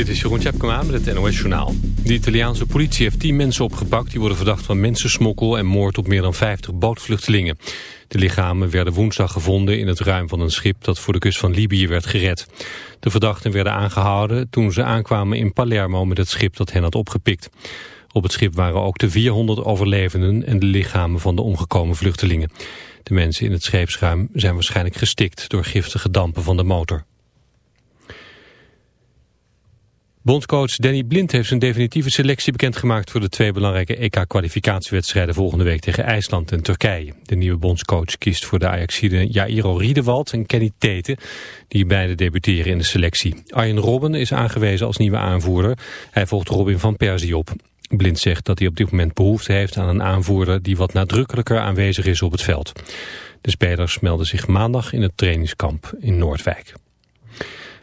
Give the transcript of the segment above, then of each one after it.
Dit is Jeroen Tjepkema met het NOS Journaal. De Italiaanse politie heeft 10 mensen opgepakt... die worden verdacht van mensensmokkel en moord op meer dan 50 bootvluchtelingen. De lichamen werden woensdag gevonden in het ruim van een schip... dat voor de kust van Libië werd gered. De verdachten werden aangehouden toen ze aankwamen in Palermo... met het schip dat hen had opgepikt. Op het schip waren ook de 400 overlevenden... en de lichamen van de omgekomen vluchtelingen. De mensen in het scheepsruim zijn waarschijnlijk gestikt... door giftige dampen van de motor. Bondscoach Danny Blind heeft zijn definitieve selectie bekendgemaakt voor de twee belangrijke EK-kwalificatiewedstrijden volgende week tegen IJsland en Turkije. De nieuwe bondscoach kiest voor de Ajaxide Jairo Riedewald en Kenny Tete, die beide debuteren in de selectie. Arjen Robben is aangewezen als nieuwe aanvoerder. Hij volgt Robin van Persie op. Blind zegt dat hij op dit moment behoefte heeft aan een aanvoerder die wat nadrukkelijker aanwezig is op het veld. De spelers melden zich maandag in het trainingskamp in Noordwijk.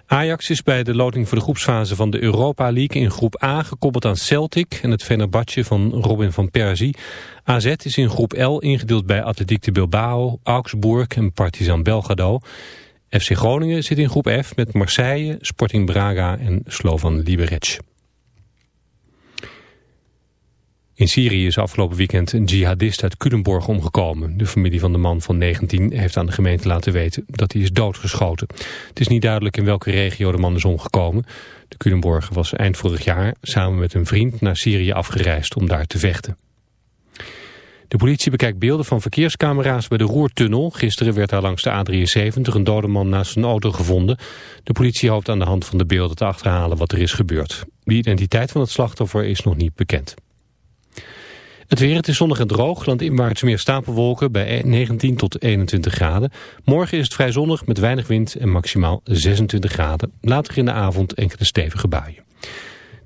Ajax is bij de loting voor de groepsfase van de Europa League in groep A gekoppeld aan Celtic en het Fenerbahce van Robin van Persie. AZ is in groep L ingedeeld bij Atletiek de Bilbao, Augsburg en Partizan Belgrado. FC Groningen zit in groep F met Marseille, Sporting Braga en Slovan Liberec. In Syrië is afgelopen weekend een jihadist uit Culemborg omgekomen. De familie van de man van 19 heeft aan de gemeente laten weten dat hij is doodgeschoten. Het is niet duidelijk in welke regio de man is omgekomen. De Culemborg was eind vorig jaar samen met een vriend naar Syrië afgereisd om daar te vechten. De politie bekijkt beelden van verkeerscamera's bij de Roertunnel. Gisteren werd daar langs de A73 een dode man naast zijn auto gevonden. De politie hoopt aan de hand van de beelden te achterhalen wat er is gebeurd. De identiteit van het slachtoffer is nog niet bekend. Het weer, het is zonnig en droog. Landinwaarts meer stapelwolken bij 19 tot 21 graden. Morgen is het vrij zonnig met weinig wind en maximaal 26 graden. Later in de avond enkele stevige buien.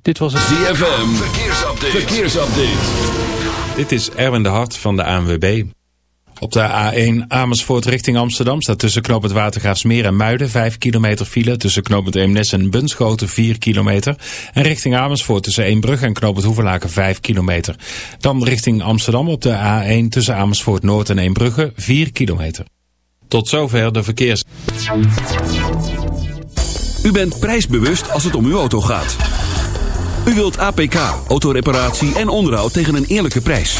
Dit was het ZFM. Verkeersupdate. Verkeersupdate. Dit is Erwin de Hart van de ANWB. Op de A1 Amersfoort richting Amsterdam staat tussen knooppunt Watergraafsmeer en Muiden 5 kilometer file. Tussen knooppunt Eemnes en Bunschoten 4 kilometer. En richting Amersfoort tussen Eembrug en knooppunt Hoevelaken 5 kilometer. Dan richting Amsterdam op de A1 tussen Amersfoort Noord en Eembrugge 4 kilometer. Tot zover de verkeers. U bent prijsbewust als het om uw auto gaat. U wilt APK, autoreparatie en onderhoud tegen een eerlijke prijs.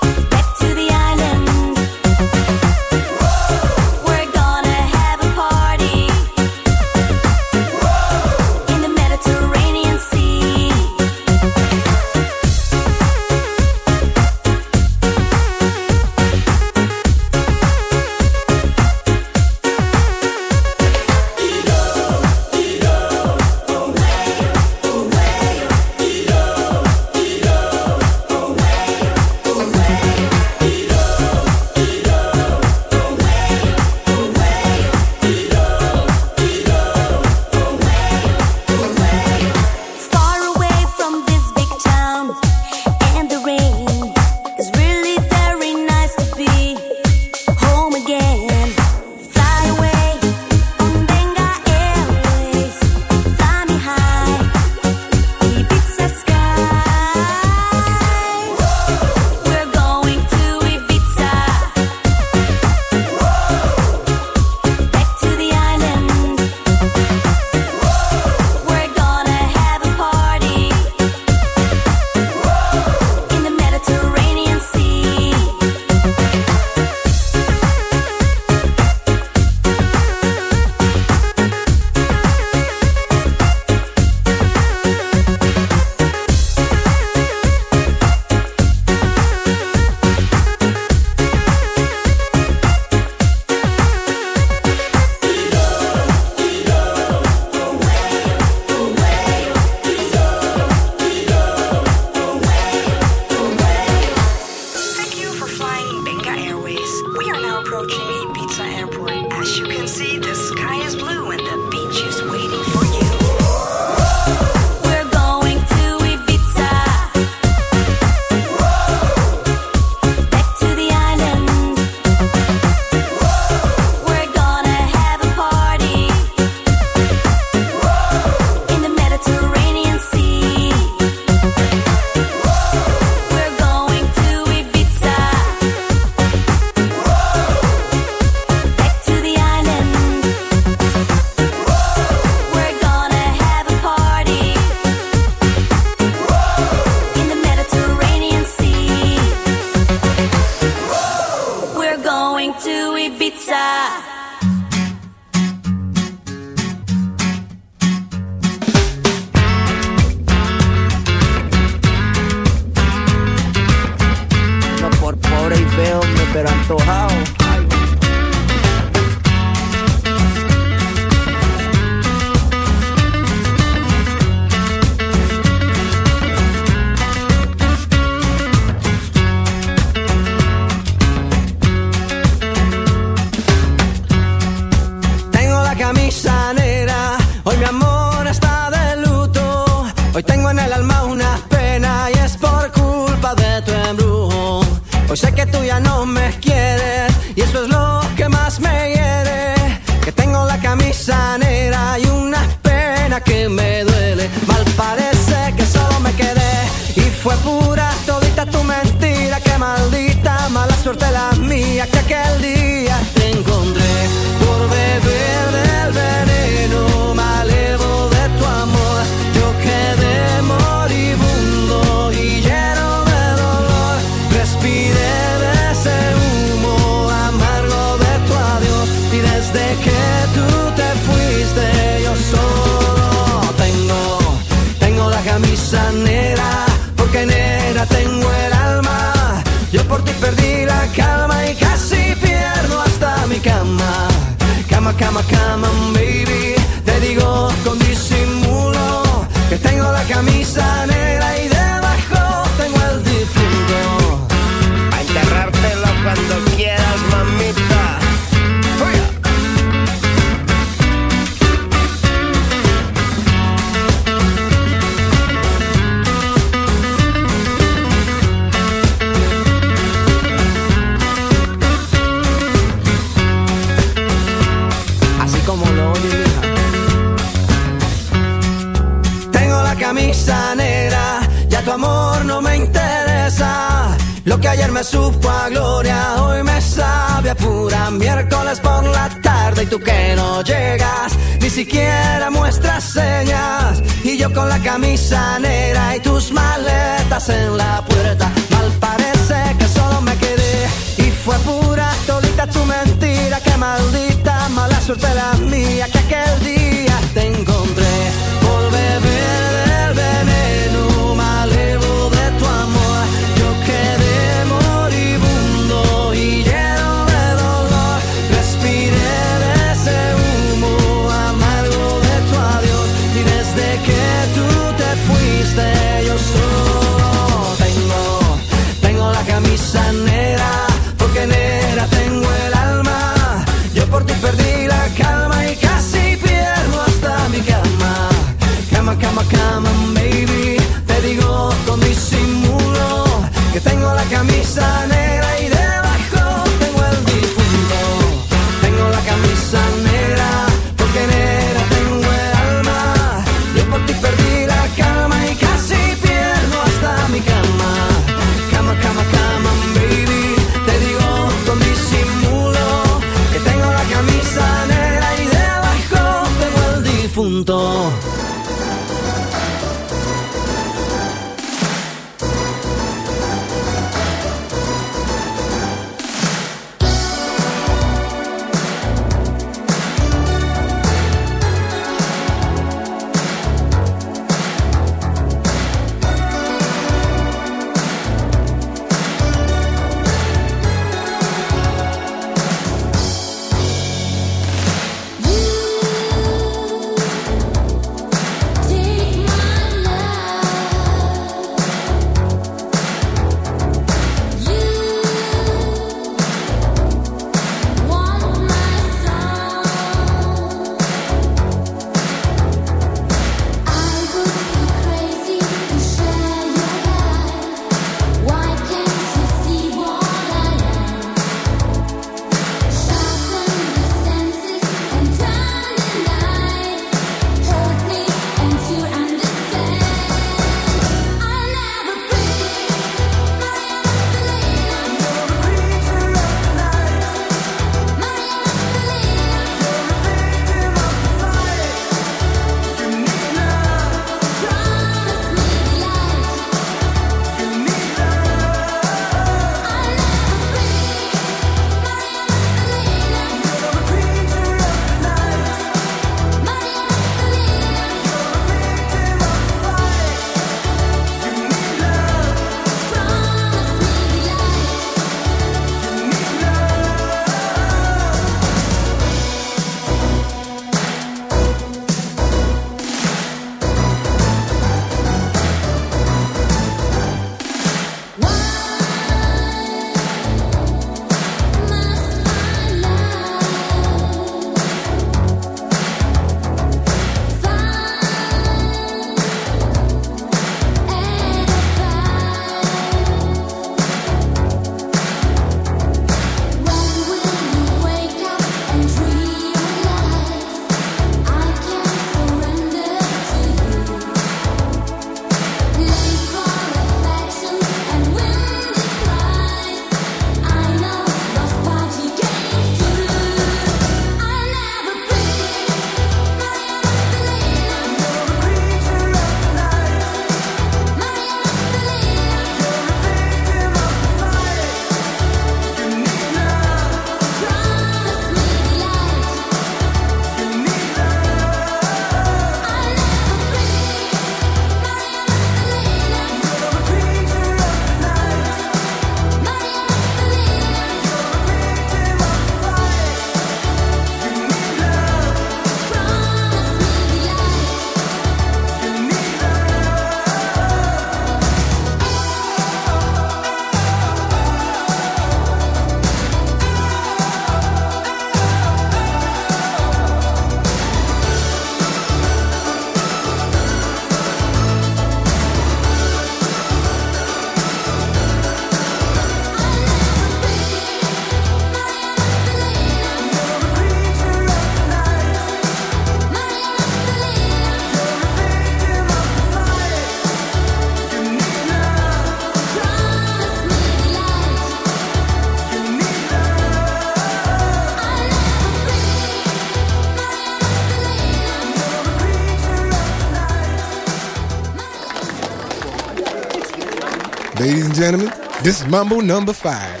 Gentlemen, this is Mambo number five.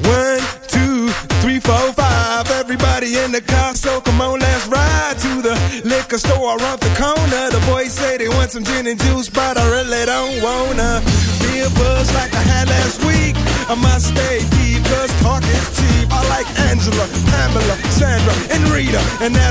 One, two, three, four, five. Everybody in the car, so come on, let's ride to the liquor store around the corner. The boys say they want some gin and juice,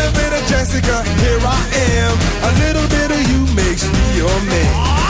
Little bit of Jessica, here I am. A little bit of you makes me your man.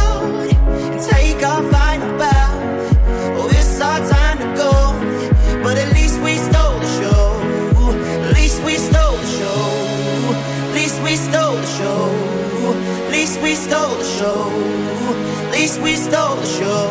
we stole the show.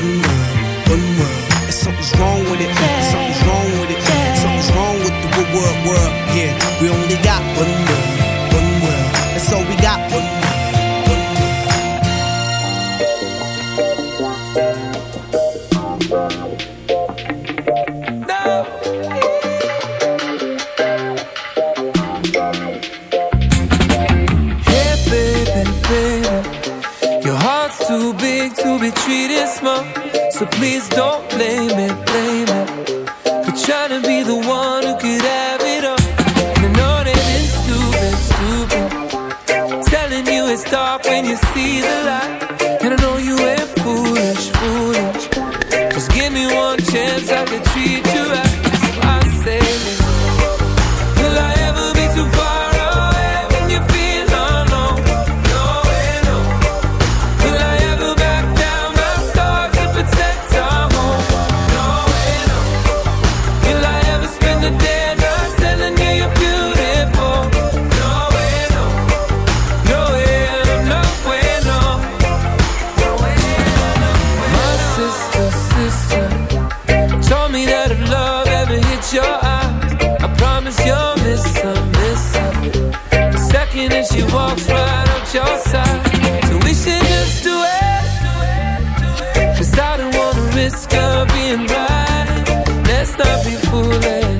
One world, one world. And something's wrong with it. Something's wrong with it. Something's wrong with the good world, world. Yeah, we only got one world, talking and she walks right up your side. So we should just do it. Cause I don't wanna risk her being right. Let's not be foolish.